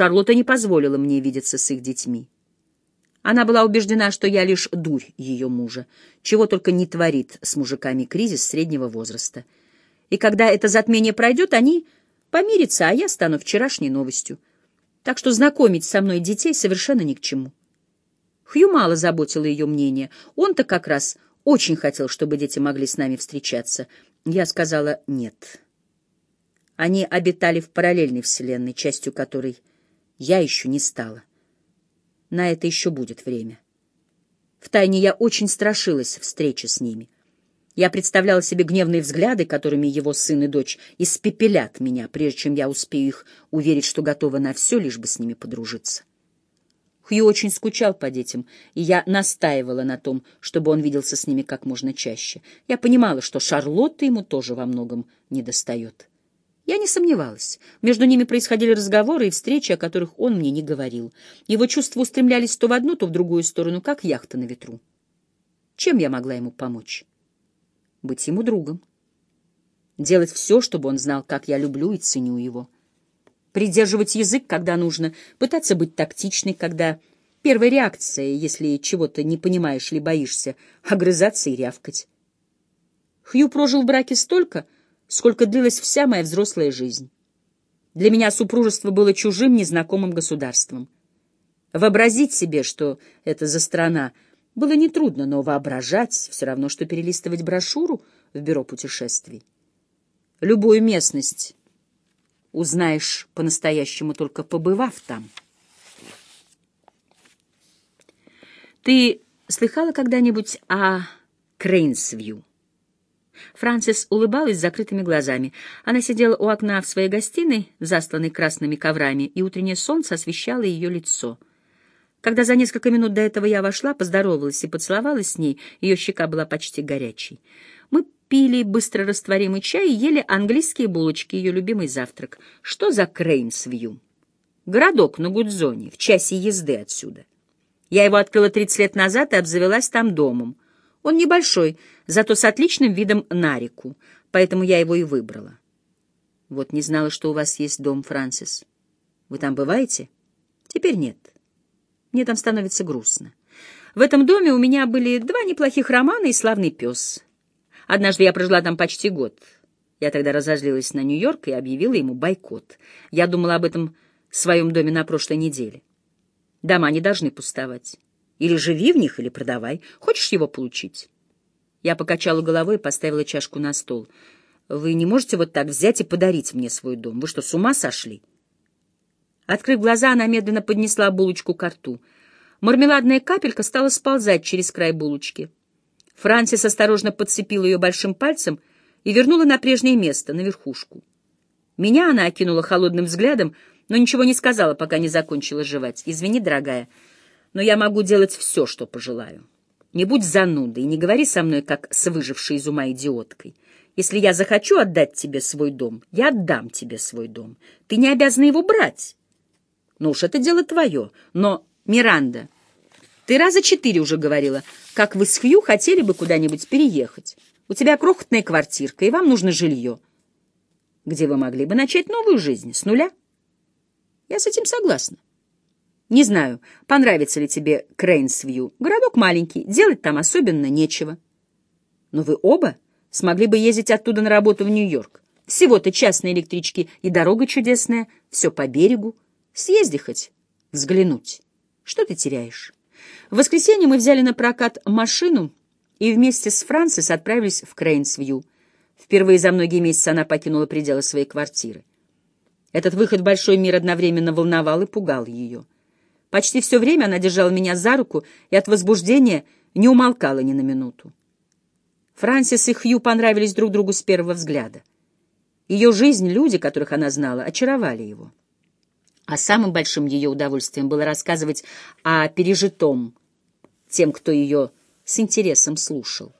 Шарлотта не позволила мне видеться с их детьми. Она была убеждена, что я лишь дурь ее мужа, чего только не творит с мужиками кризис среднего возраста. И когда это затмение пройдет, они помирятся, а я стану вчерашней новостью. Так что знакомить со мной детей совершенно ни к чему. Хью мало заботило ее мнение. Он-то как раз очень хотел, чтобы дети могли с нами встречаться. Я сказала «нет». Они обитали в параллельной вселенной, частью которой я еще не стала. На это еще будет время. Втайне я очень страшилась встречи с ними. Я представляла себе гневные взгляды, которыми его сын и дочь испепелят меня, прежде чем я успею их уверить, что готова на все, лишь бы с ними подружиться. Хью очень скучал по детям, и я настаивала на том, чтобы он виделся с ними как можно чаще. Я понимала, что Шарлотта ему тоже во многом недостает. Я не сомневалась. Между ними происходили разговоры и встречи, о которых он мне не говорил. Его чувства устремлялись то в одну, то в другую сторону, как яхта на ветру. Чем я могла ему помочь? Быть ему другом. Делать все, чтобы он знал, как я люблю и ценю его. Придерживать язык, когда нужно, пытаться быть тактичной, когда первая реакция, если чего-то не понимаешь или боишься, огрызаться и рявкать. Хью прожил в браке столько, сколько длилась вся моя взрослая жизнь. Для меня супружество было чужим, незнакомым государством. Вообразить себе, что это за страна, было нетрудно, но воображать все равно, что перелистывать брошюру в бюро путешествий. Любую местность узнаешь по-настоящему, только побывав там. Ты слыхала когда-нибудь о Крейнсвью? Франсис улыбалась закрытыми глазами. Она сидела у окна в своей гостиной, засланной красными коврами, и утреннее солнце освещало ее лицо. Когда за несколько минут до этого я вошла, поздоровалась и поцеловалась с ней, ее щека была почти горячей. Мы пили быстро растворимый чай и ели английские булочки, ее любимый завтрак. Что за Крейнсвью? Городок на Гудзоне, в часе езды отсюда. Я его открыла 30 лет назад и обзавелась там домом. Он небольшой, зато с отличным видом на реку, поэтому я его и выбрала. Вот не знала, что у вас есть дом, Франсис. Вы там бываете? Теперь нет. Мне там становится грустно. В этом доме у меня были два неплохих романа и славный пес. Однажды я прожила там почти год. Я тогда разозлилась на Нью-Йорк и объявила ему бойкот. Я думала об этом в своем доме на прошлой неделе. Дома не должны пустовать. Или живи в них, или продавай. Хочешь его получить? Я покачала головой и поставила чашку на стол. Вы не можете вот так взять и подарить мне свой дом? Вы что, с ума сошли? Открыв глаза, она медленно поднесла булочку к рту. Мармеладная капелька стала сползать через край булочки. Франсис осторожно подцепила ее большим пальцем и вернула на прежнее место, на верхушку. Меня она окинула холодным взглядом, но ничего не сказала, пока не закончила жевать. «Извини, дорогая, но я могу делать все, что пожелаю». Не будь занудой, не говори со мной, как с выжившей из ума идиоткой. Если я захочу отдать тебе свой дом, я отдам тебе свой дом. Ты не обязана его брать. Ну уж это дело твое. Но, Миранда, ты раза четыре уже говорила, как вы с Хью хотели бы куда-нибудь переехать. У тебя крохотная квартирка, и вам нужно жилье. Где вы могли бы начать новую жизнь, с нуля? Я с этим согласна. Не знаю, понравится ли тебе Крейнсвью. Городок маленький, делать там особенно нечего. Но вы оба смогли бы ездить оттуда на работу в Нью-Йорк. Всего-то час на электричке, и дорога чудесная, все по берегу. Съезди хоть, взглянуть. Что ты теряешь? В воскресенье мы взяли на прокат машину и вместе с Франсис отправились в Крейнсвью. Впервые за многие месяцы она покинула пределы своей квартиры. Этот выход в большой мир одновременно волновал и пугал ее. Почти все время она держала меня за руку и от возбуждения не умолкала ни на минуту. Франсис и Хью понравились друг другу с первого взгляда. Ее жизнь, люди, которых она знала, очаровали его. А самым большим ее удовольствием было рассказывать о пережитом тем, кто ее с интересом слушал.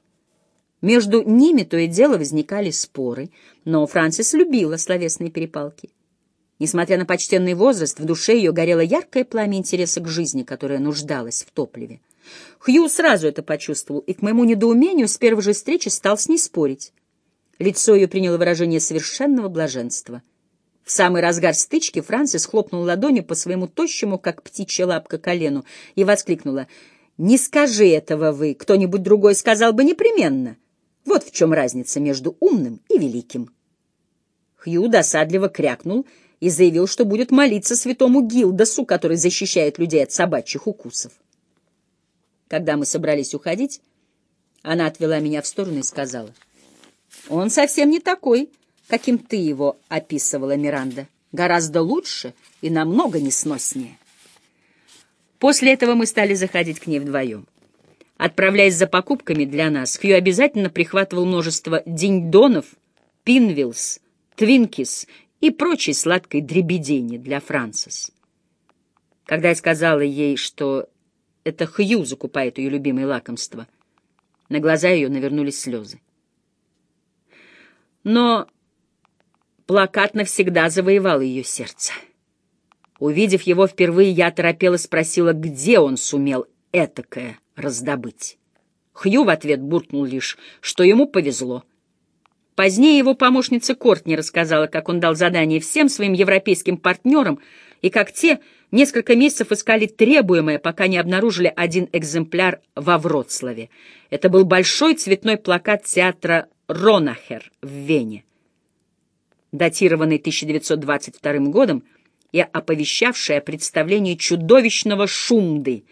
Между ними то и дело возникали споры, но Франсис любила словесные перепалки. Несмотря на почтенный возраст, в душе ее горело яркое пламя интереса к жизни, которое нуждалось в топливе. Хью сразу это почувствовал и, к моему недоумению, с первой же встречи стал с ней спорить. Лицо ее приняло выражение совершенного блаженства. В самый разгар стычки Франсис хлопнул ладонью по своему тощему, как птичья лапка, колену и воскликнула. «Не скажи этого вы, кто-нибудь другой сказал бы непременно. Вот в чем разница между умным и великим». Хью досадливо крякнул и заявил, что будет молиться святому Гилдасу, который защищает людей от собачьих укусов. Когда мы собрались уходить, она отвела меня в сторону и сказала, «Он совсем не такой, каким ты его описывала, Миранда. Гораздо лучше и намного несноснее». После этого мы стали заходить к ней вдвоем. Отправляясь за покупками для нас, Хью обязательно прихватывал множество диньдонов, пинвилс, твинкис и прочей сладкой дребедени для Франсис. Когда я сказала ей, что это Хью закупает ее любимые лакомства. На глаза ее навернулись слезы. Но плакат навсегда завоевал ее сердце. Увидев его впервые, я торопела спросила, где он сумел этакое раздобыть. Хью в ответ буркнул лишь, что ему повезло. Позднее его помощница Кортни рассказала, как он дал задание всем своим европейским партнерам, и как те несколько месяцев искали требуемое, пока не обнаружили один экземпляр во Вроцлаве. Это был большой цветной плакат театра «Ронахер» в Вене, датированный 1922 годом и оповещавший о представлении чудовищного Шумды,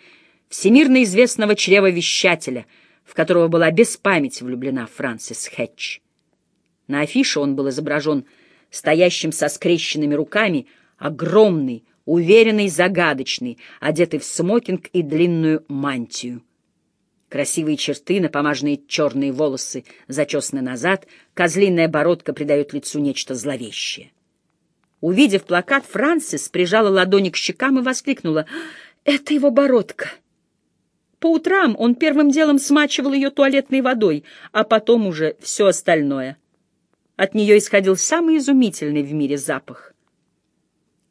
всемирно известного чревовещателя, в которого была без памяти влюблена Франсис Хэтч. На афише он был изображен стоящим со скрещенными руками, огромный, уверенный, загадочный, одетый в смокинг и длинную мантию. Красивые черты, напомаженные черные волосы зачесаны назад, козлиная бородка придает лицу нечто зловещее. Увидев плакат, Франсис прижала ладони к щекам и воскликнула «Это его бородка!» По утрам он первым делом смачивал ее туалетной водой, а потом уже все остальное — от нее исходил самый изумительный в мире запах.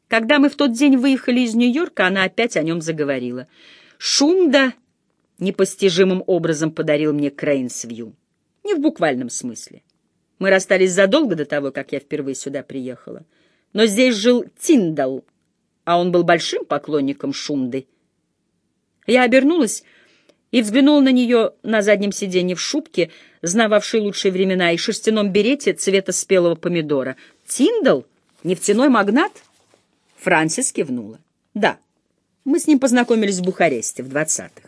Когда мы в тот день выехали из Нью-Йорка, она опять о нем заговорила. Шумда непостижимым образом подарил мне Крейнсвью. Не в буквальном смысле. Мы расстались задолго до того, как я впервые сюда приехала. Но здесь жил Тиндал, а он был большим поклонником Шумды. Я обернулась и взглянул на нее на заднем сиденье в шубке, знававшей лучшие времена, и шерстяном берете цвета спелого помидора. «Тиндал? Нефтяной магнат?» Франсис кивнула. «Да, мы с ним познакомились в Бухаресте в двадцатых.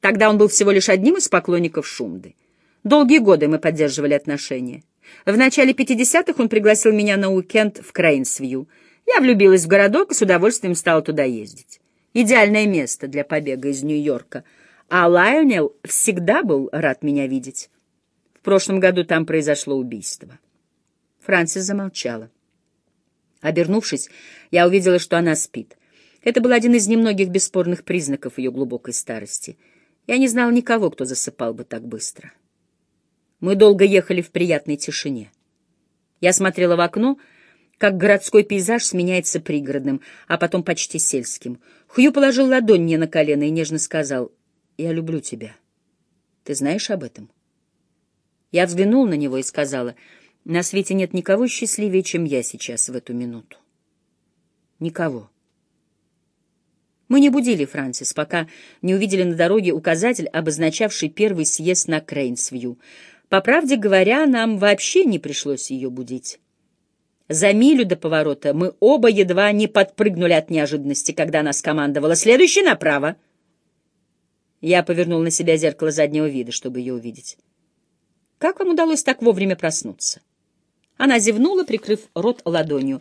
Тогда он был всего лишь одним из поклонников Шумды. Долгие годы мы поддерживали отношения. В начале 50-х он пригласил меня на уикенд в Крейнсвью. Я влюбилась в городок и с удовольствием стала туда ездить. Идеальное место для побега из Нью-Йорка — а Лайонел всегда был рад меня видеть. В прошлом году там произошло убийство. Франсис замолчала. Обернувшись, я увидела, что она спит. Это был один из немногих бесспорных признаков ее глубокой старости. Я не знал никого, кто засыпал бы так быстро. Мы долго ехали в приятной тишине. Я смотрела в окно, как городской пейзаж сменяется пригородным, а потом почти сельским. Хью положил ладонь мне на колено и нежно сказал, я люблю тебя. Ты знаешь об этом? Я взглянул на него и сказала, на свете нет никого счастливее, чем я сейчас в эту минуту. Никого. Мы не будили Франсис, пока не увидели на дороге указатель, обозначавший первый съезд на Крейнсвью. По правде говоря, нам вообще не пришлось ее будить. За милю до поворота мы оба едва не подпрыгнули от неожиданности, когда она скомандовала «Следующий направо!» Я повернул на себя зеркало заднего вида, чтобы ее увидеть. «Как вам удалось так вовремя проснуться?» Она зевнула, прикрыв рот ладонью.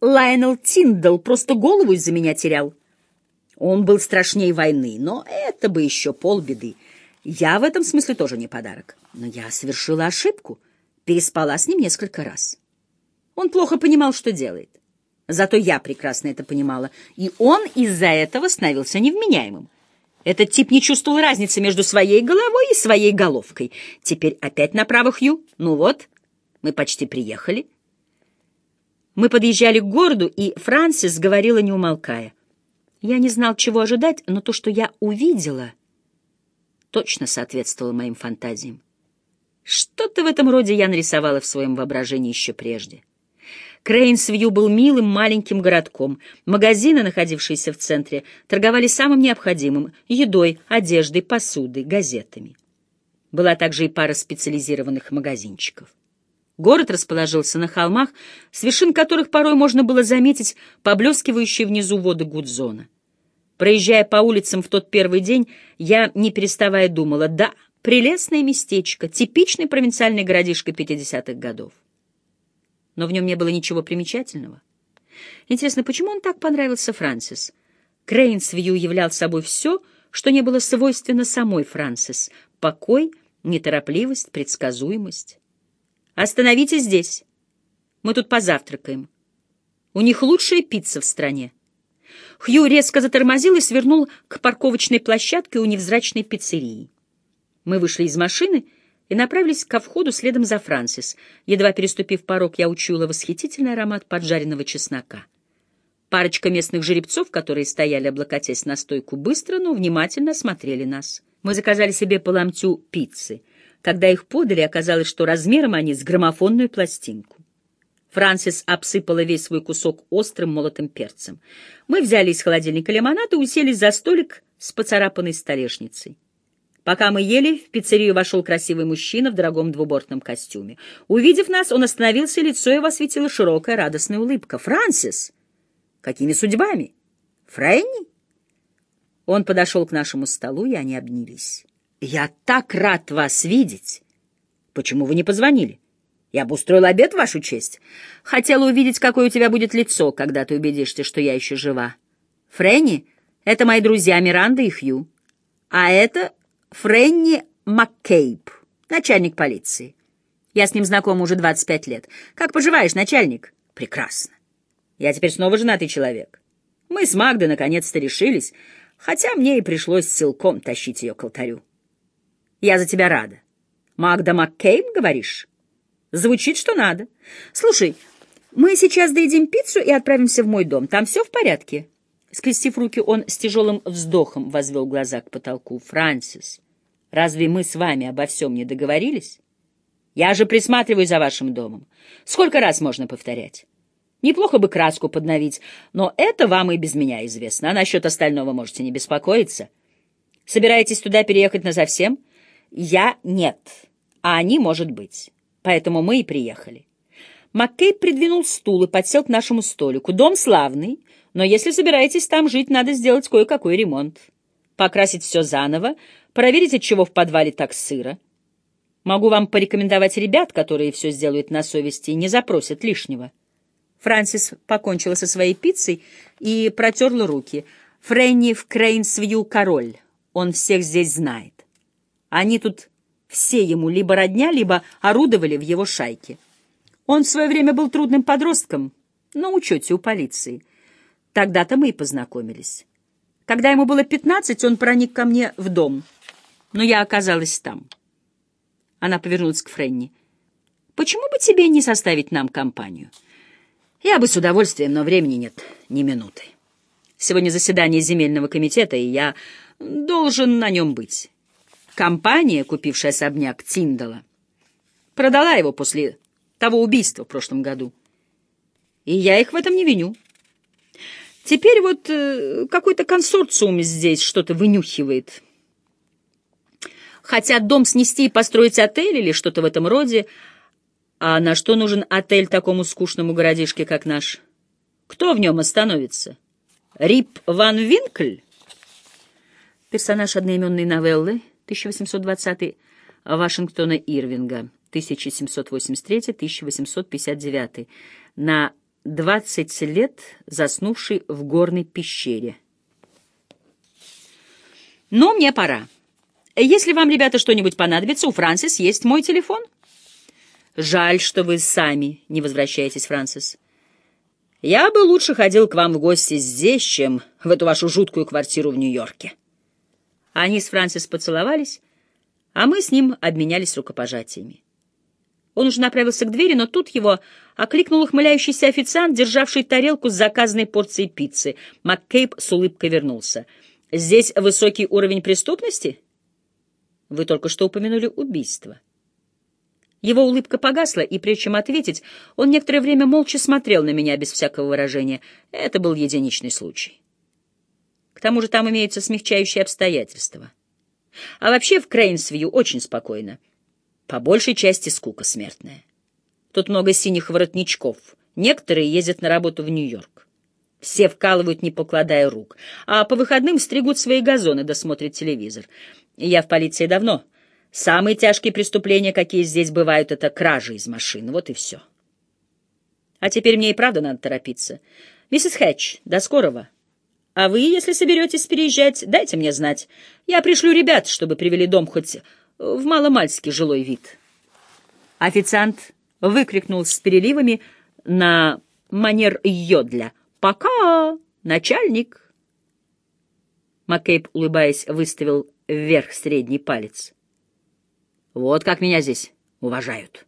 «Лайонел Тиндал просто голову из-за меня терял. Он был страшнее войны, но это бы еще полбеды. Я в этом смысле тоже не подарок. Но я совершила ошибку, переспала с ним несколько раз. Он плохо понимал, что делает. Зато я прекрасно это понимала, и он из-за этого становился невменяемым. Этот тип не чувствовал разницы между своей головой и своей головкой. Теперь опять направо, Хью. Ну вот, мы почти приехали. Мы подъезжали к городу, и Франсис говорила, не умолкая. Я не знал, чего ожидать, но то, что я увидела, точно соответствовало моим фантазиям. Что-то в этом роде я нарисовала в своем воображении еще прежде. Крейнсвью был милым маленьким городком. Магазины, находившиеся в центре, торговали самым необходимым — едой, одеждой, посудой, газетами. Была также и пара специализированных магазинчиков. Город расположился на холмах, с вершин которых порой можно было заметить поблескивающие внизу воды Гудзона. Проезжая по улицам в тот первый день, я, не переставая, думала, да, прелестное местечко, типичный провинциальный городишко 50-х годов но в нем не было ничего примечательного. Интересно, почему он так понравился Франсис? Крейнсвью являл собой все, что не было свойственно самой Франсис — покой, неторопливость, предсказуемость. «Остановитесь здесь. Мы тут позавтракаем. У них лучшая пицца в стране». Хью резко затормозил и свернул к парковочной площадке у невзрачной пиццерии. Мы вышли из машины — и направились ко входу следом за Франсис. Едва переступив порог, я учуяла восхитительный аромат поджаренного чеснока. Парочка местных жеребцов, которые стояли, облокотясь на стойку, быстро, но внимательно осмотрели нас. Мы заказали себе по ломтю пиццы. Когда их подали, оказалось, что размером они с граммофонную пластинку. Франсис обсыпала весь свой кусок острым молотым перцем. Мы взяли из холодильника лимонад и уселись за столик с поцарапанной столешницей. Пока мы ели, в пиццерию вошел красивый мужчина в дорогом двубортном костюме. Увидев нас, он остановился, лицо его осветила широкая радостная улыбка. «Франсис! Какими судьбами? Фрэнни?» Он подошел к нашему столу, и они обнялись. «Я так рад вас видеть! Почему вы не позвонили? Я бы устроил обед в вашу честь. Хотела увидеть, какое у тебя будет лицо, когда ты убедишься, что я еще жива. Фрэнни — это мои друзья Миранда и Хью. А это Френни Маккейб, начальник полиции. Я с ним знаком уже 25 лет. Как поживаешь, начальник? Прекрасно. Я теперь снова женатый человек. Мы с Магдой наконец-то решились, хотя мне и пришлось силком тащить ее к алтарю. Я за тебя рада. Магда Маккейб, говоришь? Звучит, что надо. Слушай, мы сейчас доедим пиццу и отправимся в мой дом. Там все в порядке? Скрестив руки, он с тяжелым вздохом возвел глаза к потолку. Франсис, Разве мы с вами обо всем не договорились? Я же присматриваю за вашим домом. Сколько раз можно повторять? Неплохо бы краску подновить, но это вам и без меня известно, а насчет остального можете не беспокоиться. Собираетесь туда переехать назовсем? Я — нет, а они, может быть. Поэтому мы и приехали. Маккей придвинул стул и подсел к нашему столику. Дом славный, но если собираетесь там жить, надо сделать кое-какой ремонт. Покрасить все заново, проверить, от чего в подвале так сыро. Могу вам порекомендовать ребят, которые все сделают на совести и не запросят лишнего. Франсис покончила со своей пиццей и протерла руки. Фрэнни в Крейнсвью король. Он всех здесь знает. Они тут все ему либо родня, либо орудовали в его шайке. Он в свое время был трудным подростком на учете у полиции. Тогда-то мы и познакомились. Когда ему было пятнадцать, он проник ко мне в дом — но я оказалась там. Она повернулась к Френни. «Почему бы тебе не составить нам компанию?» «Я бы с удовольствием, но времени нет ни минуты. Сегодня заседание земельного комитета, и я должен на нем быть. Компания, купившая особняк Тиндала, продала его после того убийства в прошлом году. И я их в этом не виню. Теперь вот э, какой-то консорциум здесь что-то вынюхивает» хотят дом снести и построить отель или что-то в этом роде. А на что нужен отель такому скучному городишке, как наш? Кто в нем остановится? Рип Ван Винкль? Персонаж одноименной новеллы 1820 Вашингтона Ирвинга 1783-1859 на 20 лет заснувший в горной пещере. Но мне пора. Если вам, ребята, что-нибудь понадобится, у Франсис есть мой телефон. Жаль, что вы сами не возвращаетесь, Франсис. Я бы лучше ходил к вам в гости здесь, чем в эту вашу жуткую квартиру в Нью-Йорке. Они с Франсис поцеловались, а мы с ним обменялись рукопожатиями. Он уже направился к двери, но тут его окликнул ухмыляющийся официант, державший тарелку с заказанной порцией пиццы. МакКейб с улыбкой вернулся. «Здесь высокий уровень преступности?» Вы только что упомянули убийство. Его улыбка погасла, и прежде чем ответить, он некоторое время молча смотрел на меня без всякого выражения. Это был единичный случай. К тому же там имеются смягчающие обстоятельства. А вообще в Крейнсвью очень спокойно. По большей части скука смертная. Тут много синих воротничков. Некоторые ездят на работу в Нью-Йорк. Все вкалывают, не покладая рук. А по выходным стригут свои газоны, досмотрят телевизор. Я в полиции давно. Самые тяжкие преступления, какие здесь бывают, это кражи из машин. Вот и все. А теперь мне и правда надо торопиться. Миссис Хэтч, до скорого. А вы, если соберетесь переезжать, дайте мне знать. Я пришлю ребят, чтобы привели дом хоть в маломальский жилой вид. Официант выкрикнул с переливами на манер йодля. «Пока, начальник!» Маккейб, улыбаясь, выставил вверх средний палец. «Вот как меня здесь уважают!»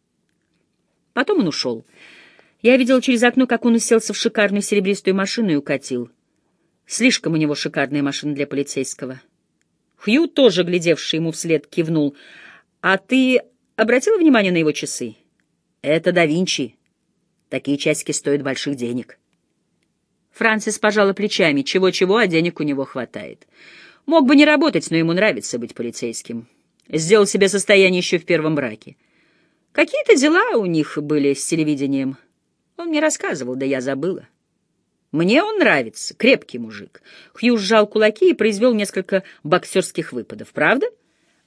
Потом он ушел. Я видел через окно, как он уселся в шикарную серебристую машину и укатил. Слишком у него шикарная машина для полицейского. Хью, тоже глядевший ему вслед, кивнул. «А ты обратила внимание на его часы?» «Это да Винчи. Такие часики стоят больших денег». Франсис пожала плечами. Чего-чего, а денег у него хватает. Мог бы не работать, но ему нравится быть полицейским. Сделал себе состояние еще в первом браке. Какие-то дела у них были с телевидением. Он мне рассказывал, да я забыла. Мне он нравится, крепкий мужик. Хью сжал кулаки и произвел несколько боксерских выпадов. Правда?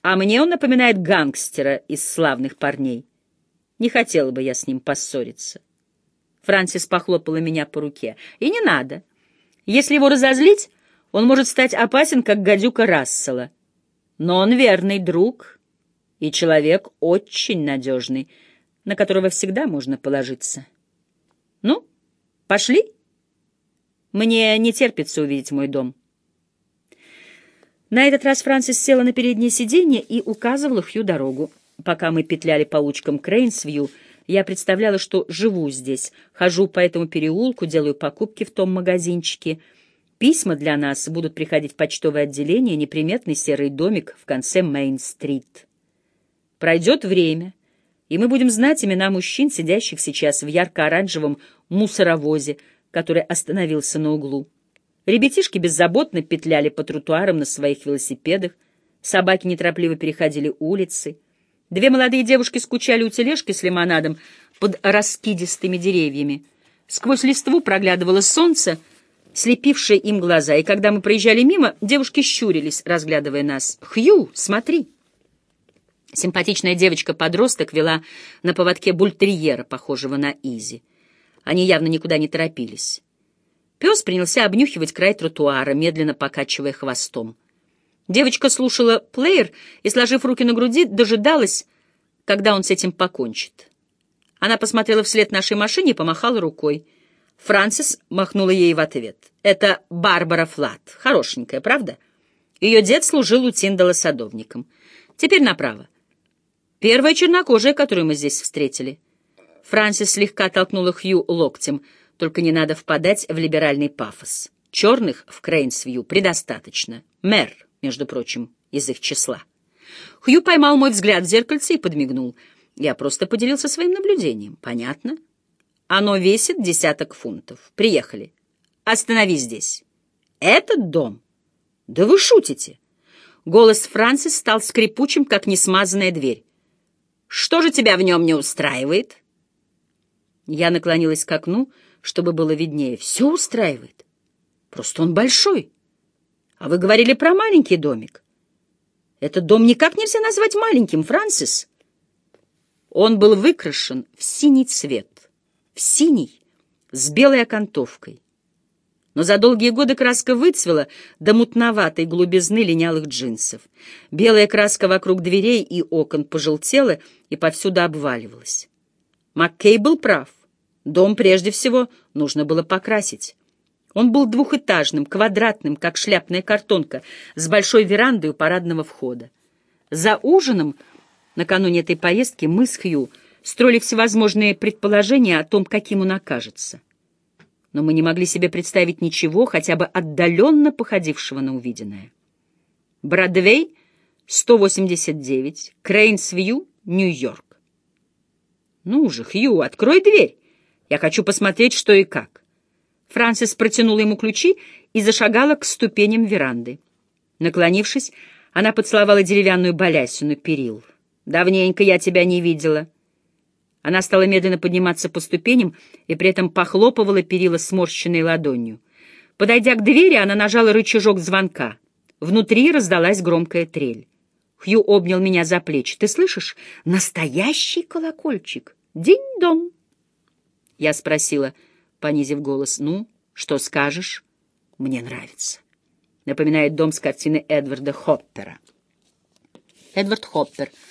А мне он напоминает гангстера из славных парней. Не хотела бы я с ним поссориться. Франсис похлопала меня по руке. И не надо. Если его разозлить, он может стать опасен, как гадюка Рассела. Но он верный друг и человек очень надежный, на которого всегда можно положиться. Ну, пошли? Мне не терпится увидеть мой дом. На этот раз Франсис села на переднее сиденье и указывала Хью дорогу. Пока мы петляли по улочкам Крейнсвью, я представляла, что живу здесь, хожу по этому переулку, делаю покупки в том магазинчике. Письма для нас будут приходить в почтовое отделение, неприметный серый домик в конце Мейн-стрит. Пройдет время, и мы будем знать имена мужчин, сидящих сейчас в ярко-оранжевом мусоровозе, который остановился на углу. Ребятишки беззаботно петляли по тротуарам на своих велосипедах, собаки неторопливо переходили улицы. Две молодые девушки скучали у тележки с лимонадом под раскидистыми деревьями. Сквозь листву проглядывало солнце, слепившее им глаза, и когда мы проезжали мимо, девушки щурились, разглядывая нас. «Хью, смотри!» Симпатичная девочка-подросток вела на поводке бультерьера, похожего на Изи. Они явно никуда не торопились. Пес принялся обнюхивать край тротуара, медленно покачивая хвостом. Девочка слушала плеер и, сложив руки на груди, дожидалась, когда он с этим покончит. Она посмотрела вслед нашей машине и помахала рукой. Франсис махнула ей в ответ. «Это Барбара Флат. Хорошенькая, правда?» Ее дед служил у Тиндала садовником. Теперь направо. Первая чернокожая, которую мы здесь встретили — Франсис слегка толкнула Хью локтем. Только не надо впадать в либеральный пафос. Черных в Крейнсвью предостаточно. Мэр, между прочим, из их числа. Хью поймал мой взгляд в зеркальце и подмигнул. Я просто поделился своим наблюдением. Понятно? Оно весит десяток фунтов. Приехали. Останови здесь. Этот дом? Да вы шутите. Голос Франсис стал скрипучим, как несмазанная дверь. Что же тебя в нем не устраивает? Я наклонилась к окну, чтобы было виднее. Все устраивает. Просто он большой. А вы говорили про маленький домик. Этот дом никак нельзя назвать маленьким, Франсис. Он был выкрашен в синий цвет. В синий, с белой окантовкой. Но за долгие годы краска выцвела до мутноватой глубизны линялых джинсов. Белая краска вокруг дверей и окон пожелтела и повсюду обваливалась. Маккей был прав. Дом прежде всего нужно было покрасить. Он был двухэтажным, квадратным, как шляпная картонка, с большой верандой у парадного входа. За ужином, накануне этой поездки, мы с Хью строили всевозможные предположения о том, каким он окажется. Но мы не могли себе представить ничего, хотя бы отдаленно походившего на увиденное. Бродвей, 189, Крейнсвью, Нью-Йорк. «Ну же, Хью, открой дверь! Я хочу посмотреть, что и как». Франсис протянула ему ключи и зашагала к ступеням веранды. Наклонившись, она поцеловала деревянную балясину перил. «Давненько я тебя не видела». Она стала медленно подниматься по ступеням и при этом похлопывала перила сморщенной ладонью. Подойдя к двери, она нажала рычажок звонка. Внутри раздалась громкая трель. Хью обнял меня за плечи. «Ты слышишь? Настоящий колокольчик! Динь-дон!» Я спросила, понизив голос, «Ну, что скажешь?» «Мне нравится». Напоминает дом с картины Эдварда Хоппера. Эдвард Хоппер —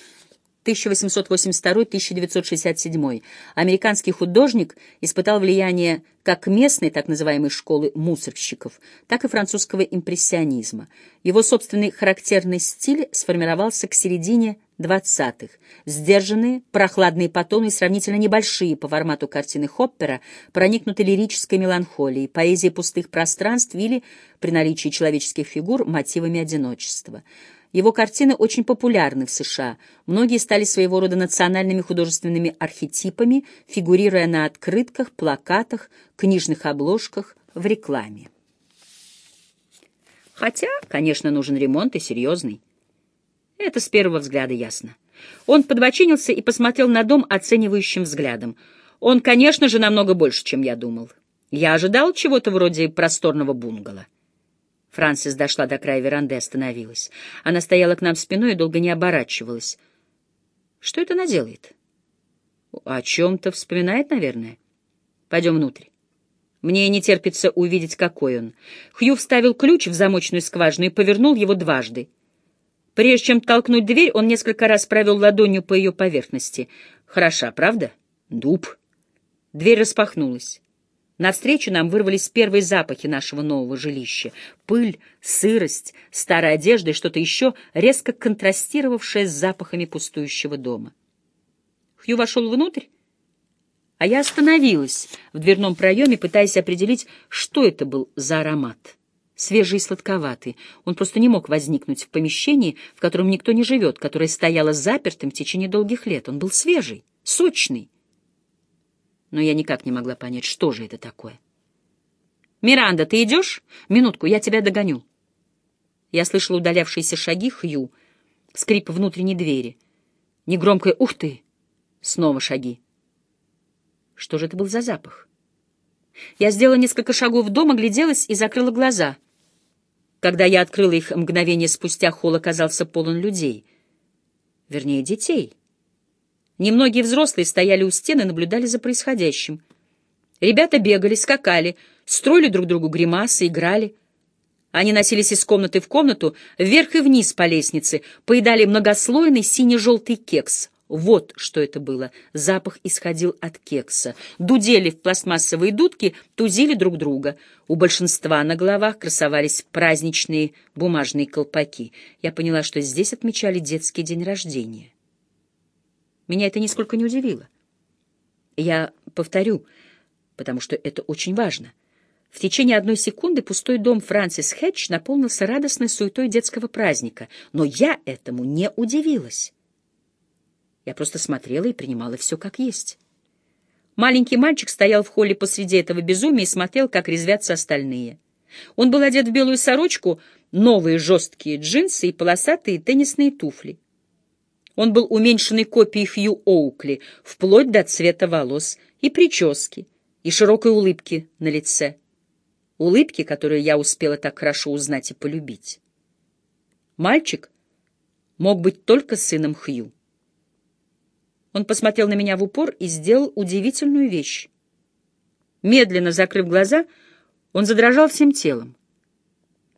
1882-1967. Американский художник испытал влияние как местной, так называемой школы мусорщиков, так и французского импрессионизма. Его собственный характерный стиль сформировался к середине 20-х. Сдержанные, прохладные по тону и сравнительно небольшие по формату картины Хоппера проникнуты лирической меланхолией, поэзией пустых пространств или, при наличии человеческих фигур, мотивами одиночества. Его картины очень популярны в США. Многие стали своего рода национальными художественными архетипами, фигурируя на открытках, плакатах, книжных обложках, в рекламе. Хотя, конечно, нужен ремонт и серьезный. Это с первого взгляда ясно. Он подбочинился и посмотрел на дом оценивающим взглядом. Он, конечно же, намного больше, чем я думал. Я ожидал чего-то вроде просторного бунгало. Франсис дошла до края веранды и остановилась. Она стояла к нам спиной и долго не оборачивалась. Что это она делает? О чем-то вспоминает, наверное. Пойдем внутрь. Мне не терпится увидеть, какой он. Хью вставил ключ в замочную скважину и повернул его дважды. Прежде чем толкнуть дверь, он несколько раз провел ладонью по ее поверхности. Хороша, правда? Дуб. Дверь распахнулась. Навстречу нам вырвались первые запахи нашего нового жилища. Пыль, сырость, старая одежда и что-то еще, резко контрастировавшее с запахами пустующего дома. Хью вошел внутрь, а я остановилась в дверном проеме, пытаясь определить, что это был за аромат. Свежий и сладковатый. Он просто не мог возникнуть в помещении, в котором никто не живет, которое стояло запертым в течение долгих лет. Он был свежий, сочный но я никак не могла понять, что же это такое. «Миранда, ты идешь? Минутку, я тебя догоню». Я слышала удалявшиеся шаги Хью, скрип внутренней двери. Негромкое «Ух ты!» Снова шаги. Что же это был за запах? Я сделала несколько шагов в дом, огляделась и закрыла глаза. Когда я открыла их мгновение спустя, холл оказался полон людей. Вернее, детей. Немногие взрослые стояли у стены и наблюдали за происходящим. Ребята бегали, скакали, строили друг другу гримасы, играли. Они носились из комнаты в комнату, вверх и вниз по лестнице, поедали многослойный сине-желтый кекс. Вот что это было. Запах исходил от кекса. Дудели в пластмассовые дудки, тузили друг друга. У большинства на головах красовались праздничные бумажные колпаки. Я поняла, что здесь отмечали детский день рождения. Меня это нисколько не удивило. Я повторю, потому что это очень важно. В течение одной секунды пустой дом Фрэнсис Хэтч наполнился радостной суетой детского праздника, но я этому не удивилась. Я просто смотрела и принимала все как есть. Маленький мальчик стоял в холле посреди этого безумия и смотрел, как резвятся остальные. Он был одет в белую сорочку, новые жесткие джинсы и полосатые теннисные туфли. Он был уменьшенной копией Хью Оукли, вплоть до цвета волос и прически, и широкой улыбки на лице. Улыбки, которую я успела так хорошо узнать и полюбить. Мальчик мог быть только сыном Хью. Он посмотрел на меня в упор и сделал удивительную вещь. Медленно закрыв глаза, он задрожал всем телом.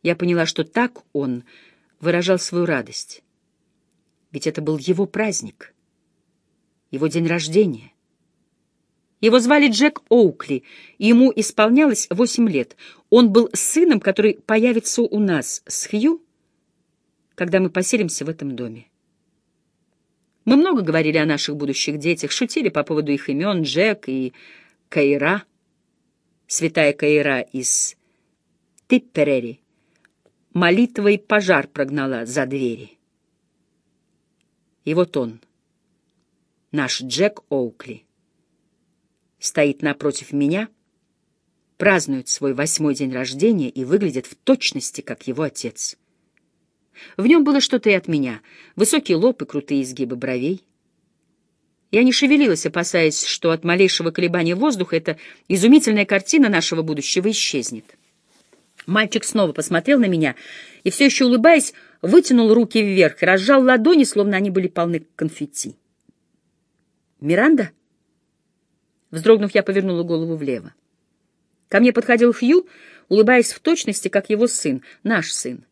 Я поняла, что так он выражал свою радость. Ведь это был его праздник, его день рождения. Его звали Джек Оукли, и ему исполнялось восемь лет. Он был сыном, который появится у нас с Хью, когда мы поселимся в этом доме. Мы много говорили о наших будущих детях, шутили по поводу их имен Джек и Каира, святая Каира из Типперери. Молитвой пожар прогнала за двери. И вот он, наш Джек Оукли, стоит напротив меня, празднует свой восьмой день рождения и выглядит в точности, как его отец. В нем было что-то и от меня, высокий лоб и крутые изгибы бровей. Я не шевелилась, опасаясь, что от малейшего колебания воздуха эта изумительная картина нашего будущего исчезнет. Мальчик снова посмотрел на меня и, все еще улыбаясь, вытянул руки вверх и разжал ладони, словно они были полны конфетти. «Миранда?» Вздрогнув, я повернула голову влево. Ко мне подходил Хью, улыбаясь в точности, как его сын, наш сын.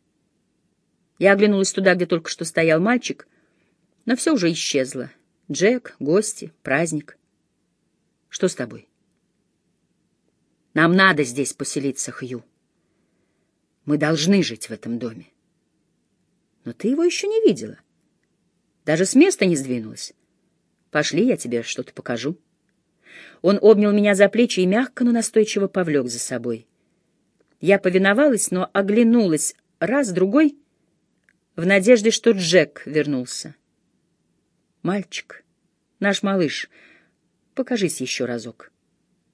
Я оглянулась туда, где только что стоял мальчик, но все уже исчезло. Джек, гости, праздник. Что с тобой? Нам надо здесь поселиться, Хью. Мы должны жить в этом доме. Но ты его еще не видела. Даже с места не сдвинулась. Пошли, я тебе что-то покажу. Он обнял меня за плечи и мягко, но настойчиво повлек за собой. Я повиновалась, но оглянулась раз, другой, в надежде, что Джек вернулся. «Мальчик, наш малыш, покажись еще разок,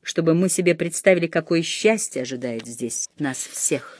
чтобы мы себе представили, какое счастье ожидает здесь нас всех».